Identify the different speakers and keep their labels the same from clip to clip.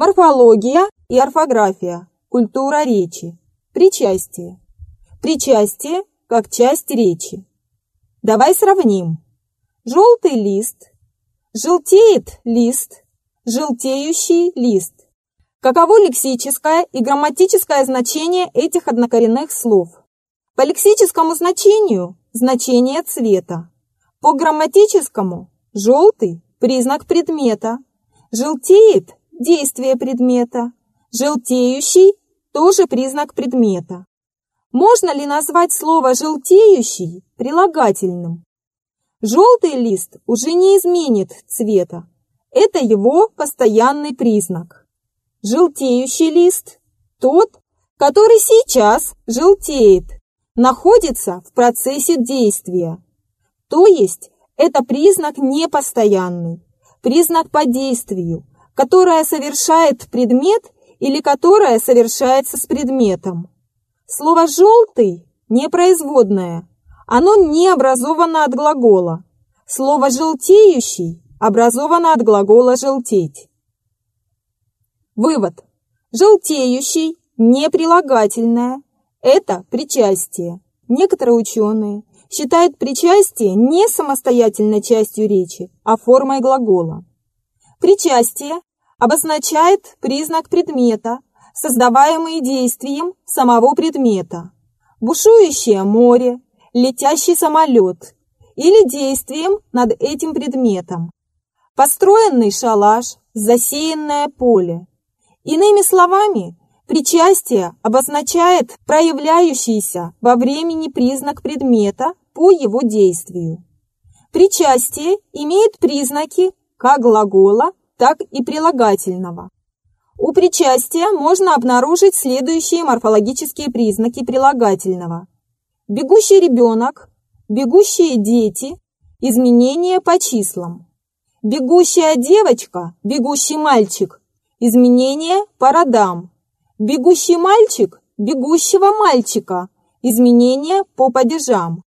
Speaker 1: Морфология и орфография. Культура речи. Причастие. Причастие как часть речи. Давай сравним. Желтый лист. Желтеет лист. Желтеющий лист. Каково лексическое и грамматическое значение этих однокоренных слов? По лексическому значению – значение цвета. По грамматическому – желтый – признак предмета. Желтеет – действие предмета. Желтеющий – тоже признак предмета. Можно ли назвать слово «желтеющий» прилагательным? Желтый лист уже не изменит цвета. Это его постоянный признак. Желтеющий лист – тот, который сейчас желтеет, находится в процессе действия. То есть это признак непостоянный, признак по действию, которое совершает предмет или которое совершается с предметом. Слово «желтый» непроизводное, оно не образовано от глагола. Слово «желтеющий» образовано от глагола «желтеть». Вывод. Желтеющий, неприлагательное – это причастие. Некоторые ученые считают причастие не самостоятельной частью речи, а формой глагола. Причастие обозначает признак предмета, создаваемый действием самого предмета. Бушующее море, летящий самолет или действием над этим предметом. Построенный шалаш, засеянное поле. Иными словами, причастие обозначает проявляющийся во времени признак предмета по его действию. Причастие имеет признаки как глагола, так и прилагательного. У причастия можно обнаружить следующие морфологические признаки прилагательного. Бегущий ребенок, бегущие дети, изменения по числам. Бегущая девочка, бегущий мальчик, Изменения по родам. Бегущий мальчик, бегущего мальчика. Изменения по падежам.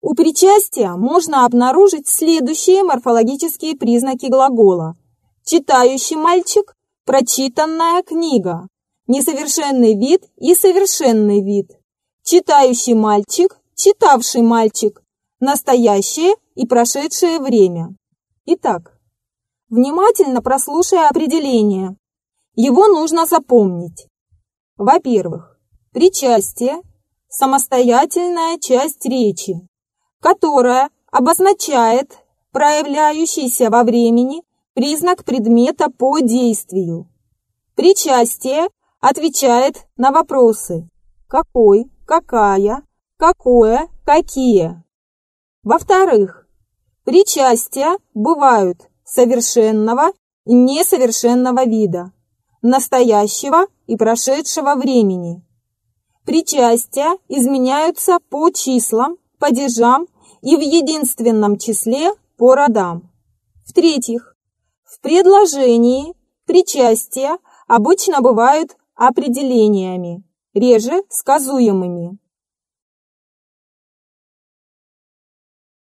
Speaker 1: У причастия можно обнаружить следующие морфологические признаки глагола. Читающий мальчик, прочитанная книга. Несовершенный вид и совершенный вид. Читающий мальчик, читавший мальчик. Настоящее и прошедшее время. Итак, внимательно прослушай определение. Его нужно запомнить. Во-первых, причастие – самостоятельная часть речи, которая обозначает проявляющийся во времени признак предмета по действию. Причастие отвечает на вопросы «какой», «какая», «какое», «какие». Во-вторых, причастия бывают совершенного и несовершенного вида настоящего и прошедшего времени. Причастия изменяются по числам, падежам и в единственном числе по родам. В-третьих, в предложении причастия обычно бывают определениями, реже сказуемыми.